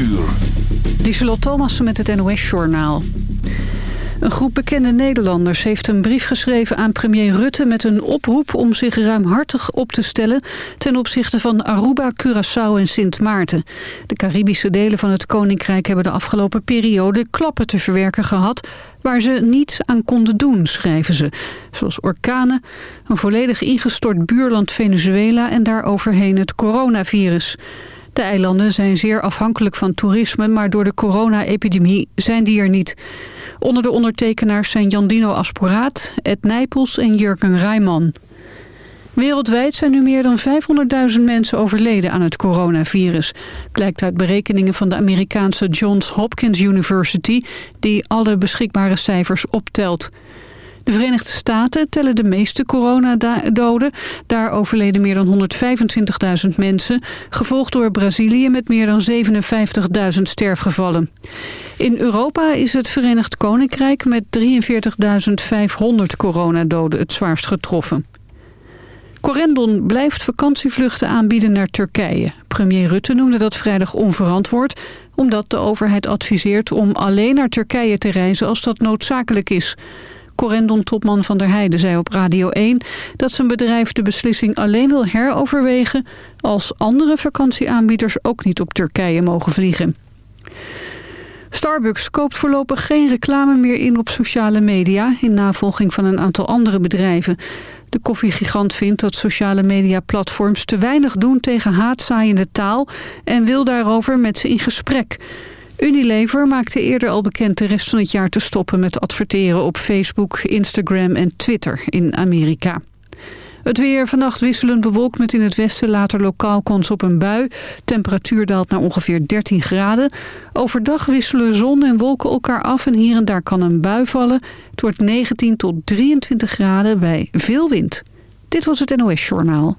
uur. Lieselot Thomassen met het NOS-journaal. Een groep bekende Nederlanders heeft een brief geschreven aan premier Rutte... met een oproep om zich ruimhartig op te stellen... ten opzichte van Aruba, Curaçao en Sint Maarten. De Caribische delen van het Koninkrijk hebben de afgelopen periode... klappen te verwerken gehad waar ze niets aan konden doen, schrijven ze. Zoals orkanen, een volledig ingestort buurland Venezuela... en daaroverheen het coronavirus... De eilanden zijn zeer afhankelijk van toerisme, maar door de corona-epidemie zijn die er niet. Onder de ondertekenaars zijn Jandino Asporaat, Ed Nijpels en Jurgen Rijman. Wereldwijd zijn nu meer dan 500.000 mensen overleden aan het coronavirus. Blijkt uit berekeningen van de Amerikaanse Johns Hopkins University... die alle beschikbare cijfers optelt. De Verenigde Staten tellen de meeste coronadoden. Daar overleden meer dan 125.000 mensen. Gevolgd door Brazilië met meer dan 57.000 sterfgevallen. In Europa is het Verenigd Koninkrijk met 43.500 coronadoden het zwaarst getroffen. Corendon blijft vakantievluchten aanbieden naar Turkije. Premier Rutte noemde dat vrijdag onverantwoord... omdat de overheid adviseert om alleen naar Turkije te reizen als dat noodzakelijk is... Corendon-topman Van der Heijden zei op Radio 1 dat zijn bedrijf de beslissing alleen wil heroverwegen als andere vakantieaanbieders ook niet op Turkije mogen vliegen. Starbucks koopt voorlopig geen reclame meer in op sociale media... in navolging van een aantal andere bedrijven. De koffiegigant vindt dat sociale mediaplatforms te weinig doen tegen haatzaaiende taal... en wil daarover met ze in gesprek. Unilever maakte eerder al bekend de rest van het jaar te stoppen met adverteren op Facebook, Instagram en Twitter in Amerika. Het weer vannacht wisselend bewolkt met in het westen later lokaal kans op een bui. Temperatuur daalt naar ongeveer 13 graden. Overdag wisselen zon en wolken elkaar af en hier en daar kan een bui vallen. Het wordt 19 tot 23 graden bij veel wind. Dit was het NOS Journaal.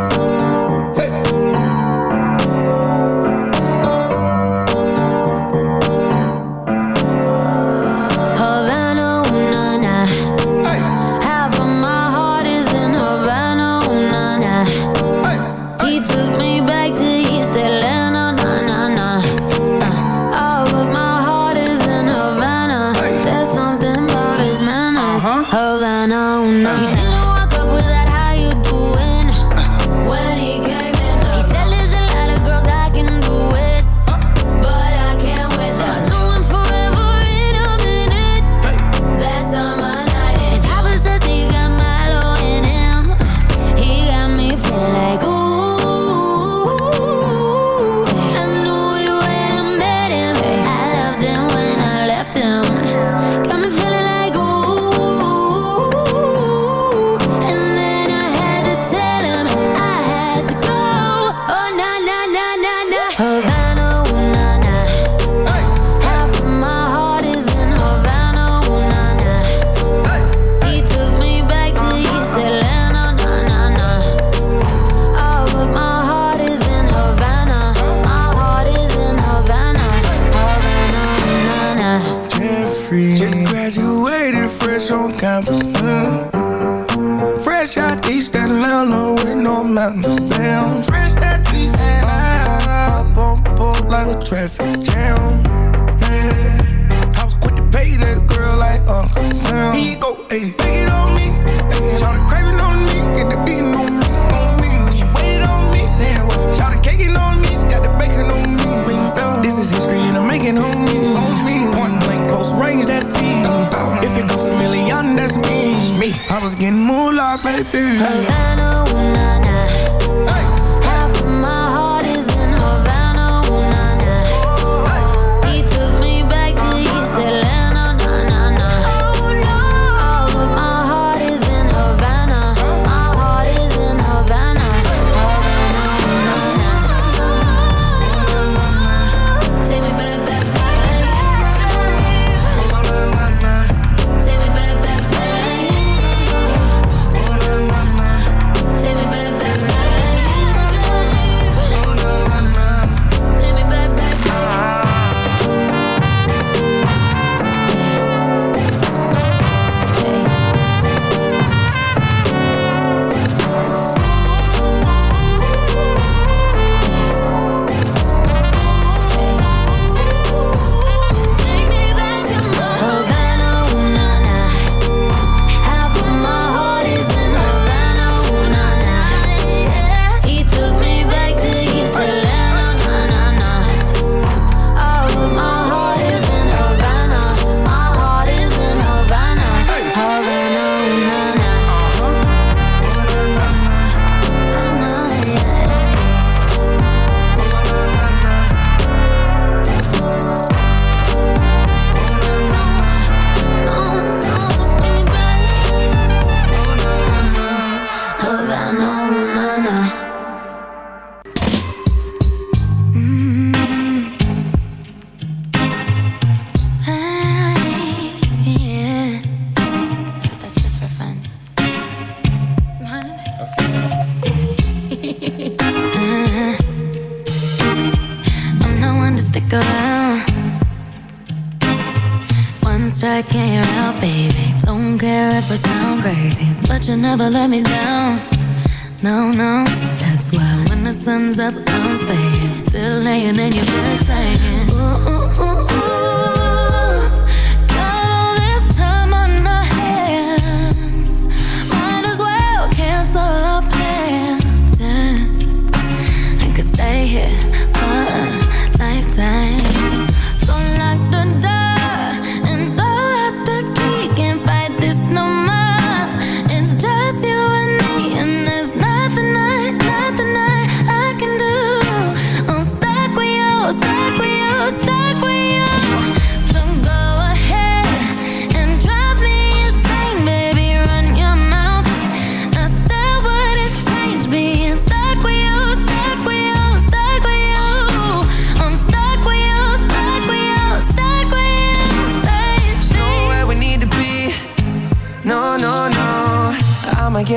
and then you mess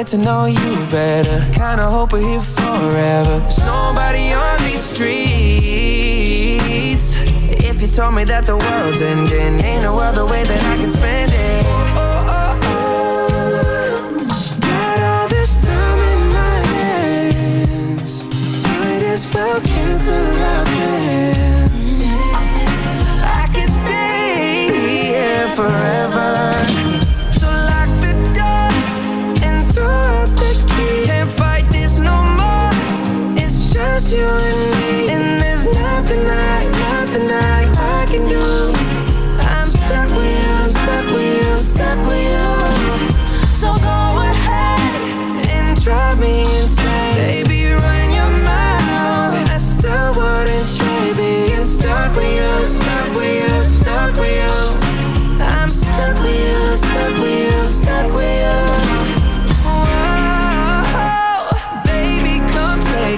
get to know you better. Kinda hope we're here forever. There's nobody on these streets. If you told me that the world's ending, ain't no other way that I can spend it. Oh, oh, oh, Got all this time in my hands. Might as well cancel our plans. I could stay here forever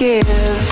Give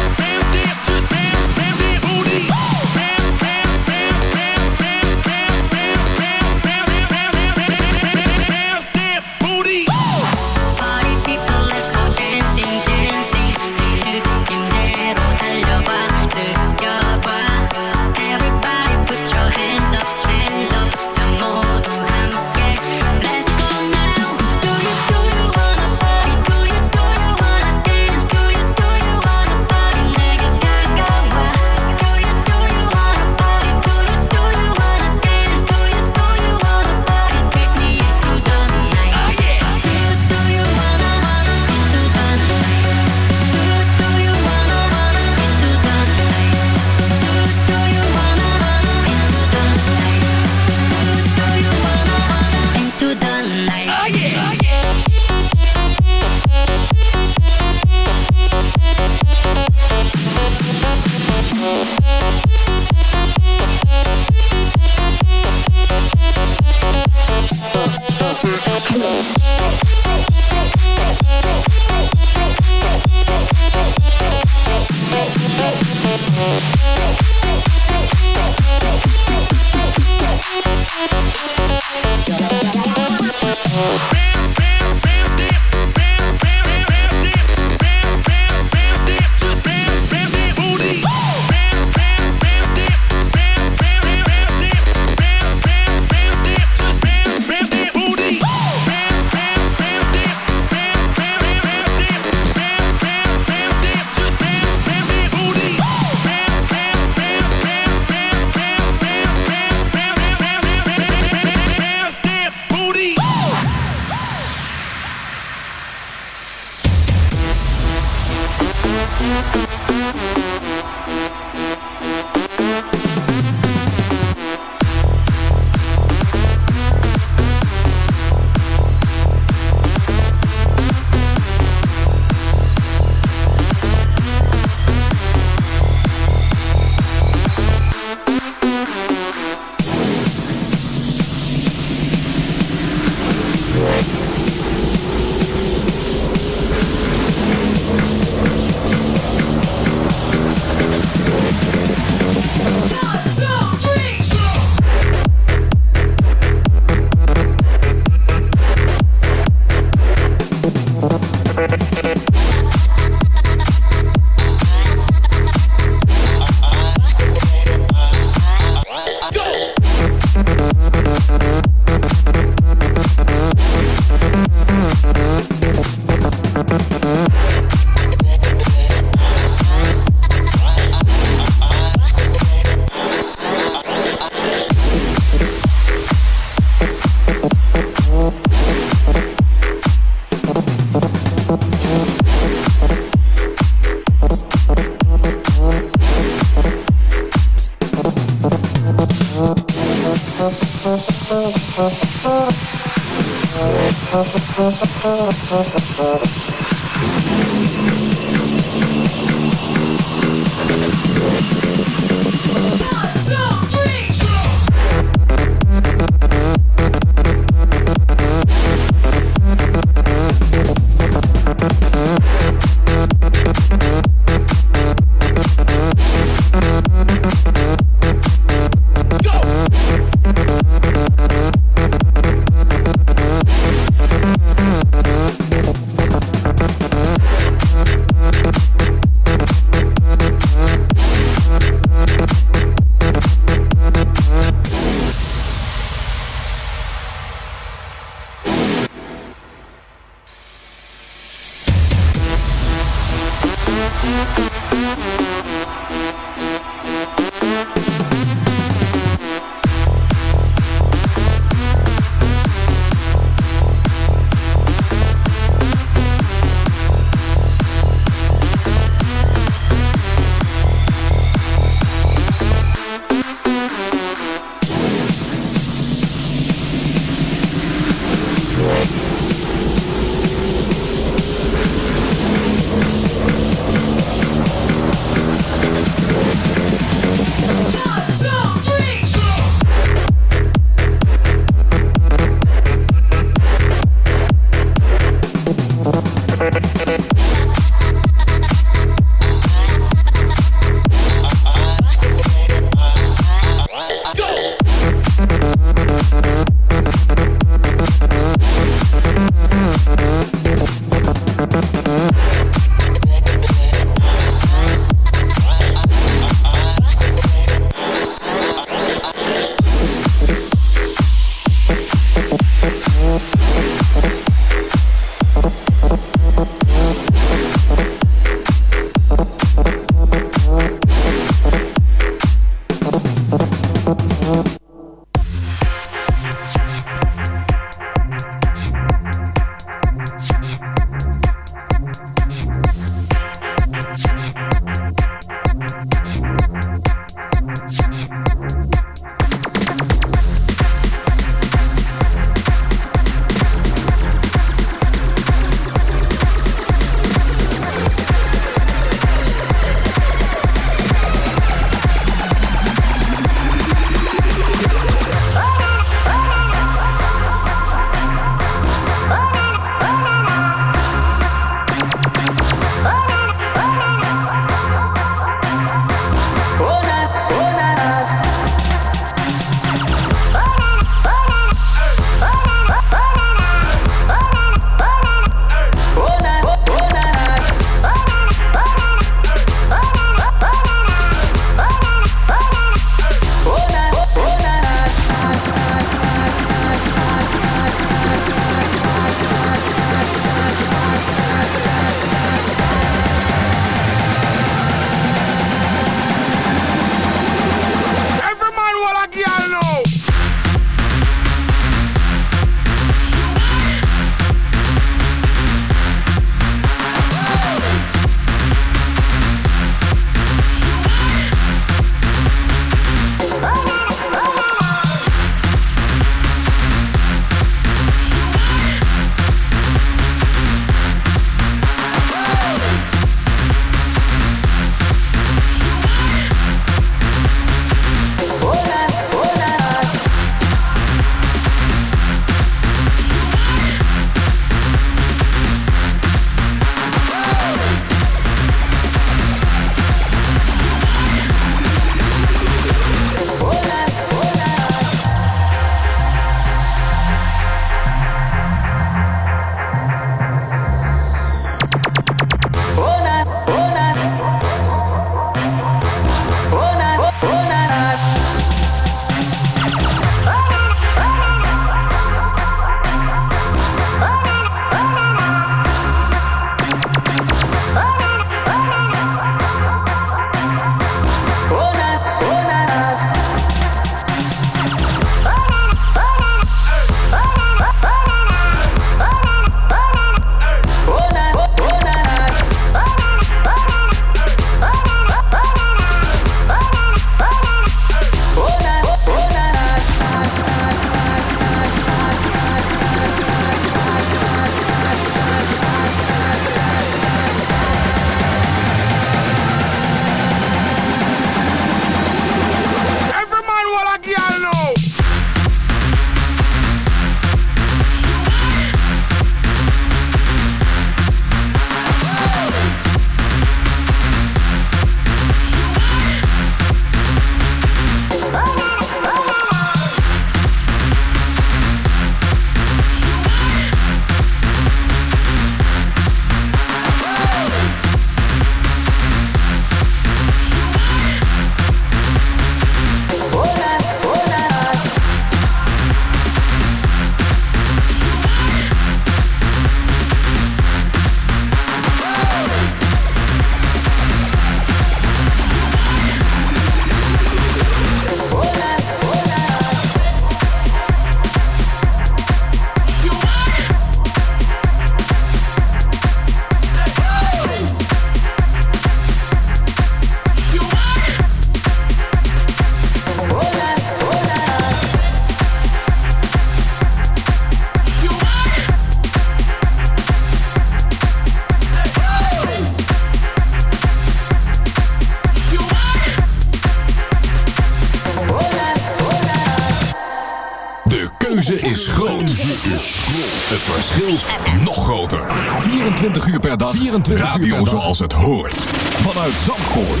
24 uur per dag. 24 Radio uur zoals het hoort. Vanuit Zandvoort.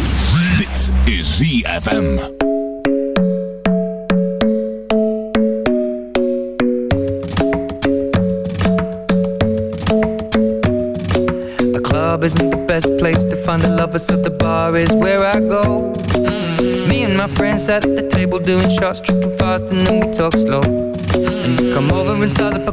Dit is ZFM. The club isn't the best place to find the lovers, so the bar is where I go. Mm. Me and my friends sat at the table doing shots, tripping fast, and then we talk slow. And you come over and start up a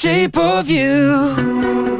shape of you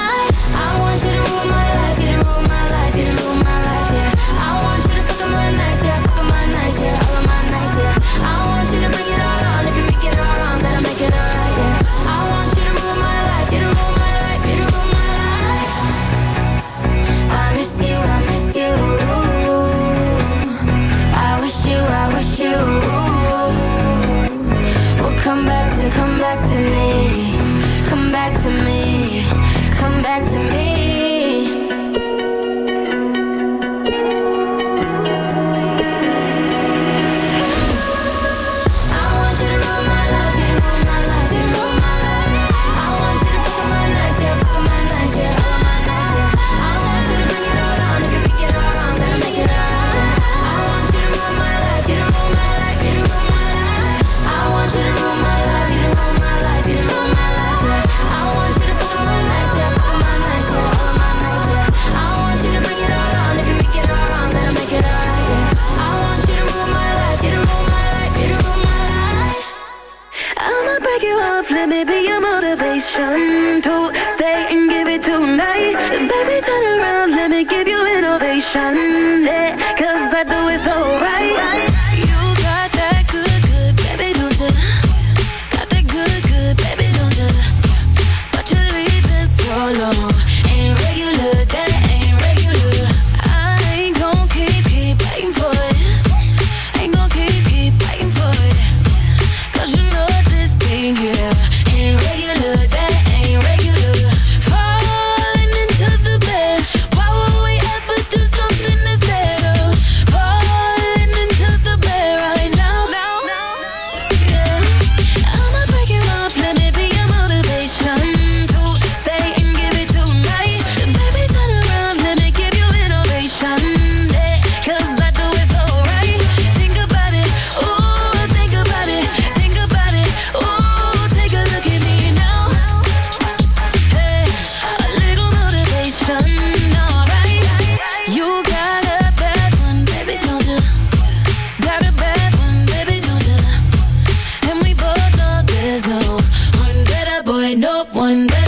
And.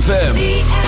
ZFM.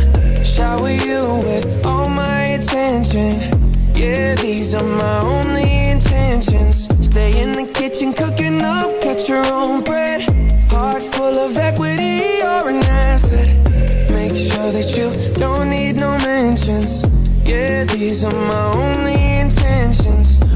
Shower you with all my attention. Yeah, these are my only intentions. Stay in the kitchen, cooking up, cut your own bread. Heart full of equity, you're an asset. Make sure that you don't need no mentions. Yeah, these are my only intentions.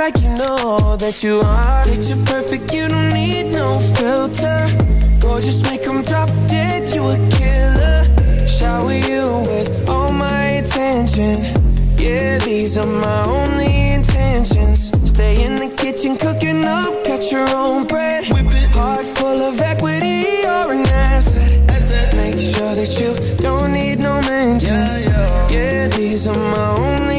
Act like you know that you are. Picture perfect, you don't need no filter. Gorgeous, make 'em drop dead, you a killer. Shower you with all my attention. Yeah, these are my only intentions. Stay in the kitchen, cooking up, cut your own bread. Heart full of equity, you're an asset. Make sure that you don't need no mentions. Yeah, these are my only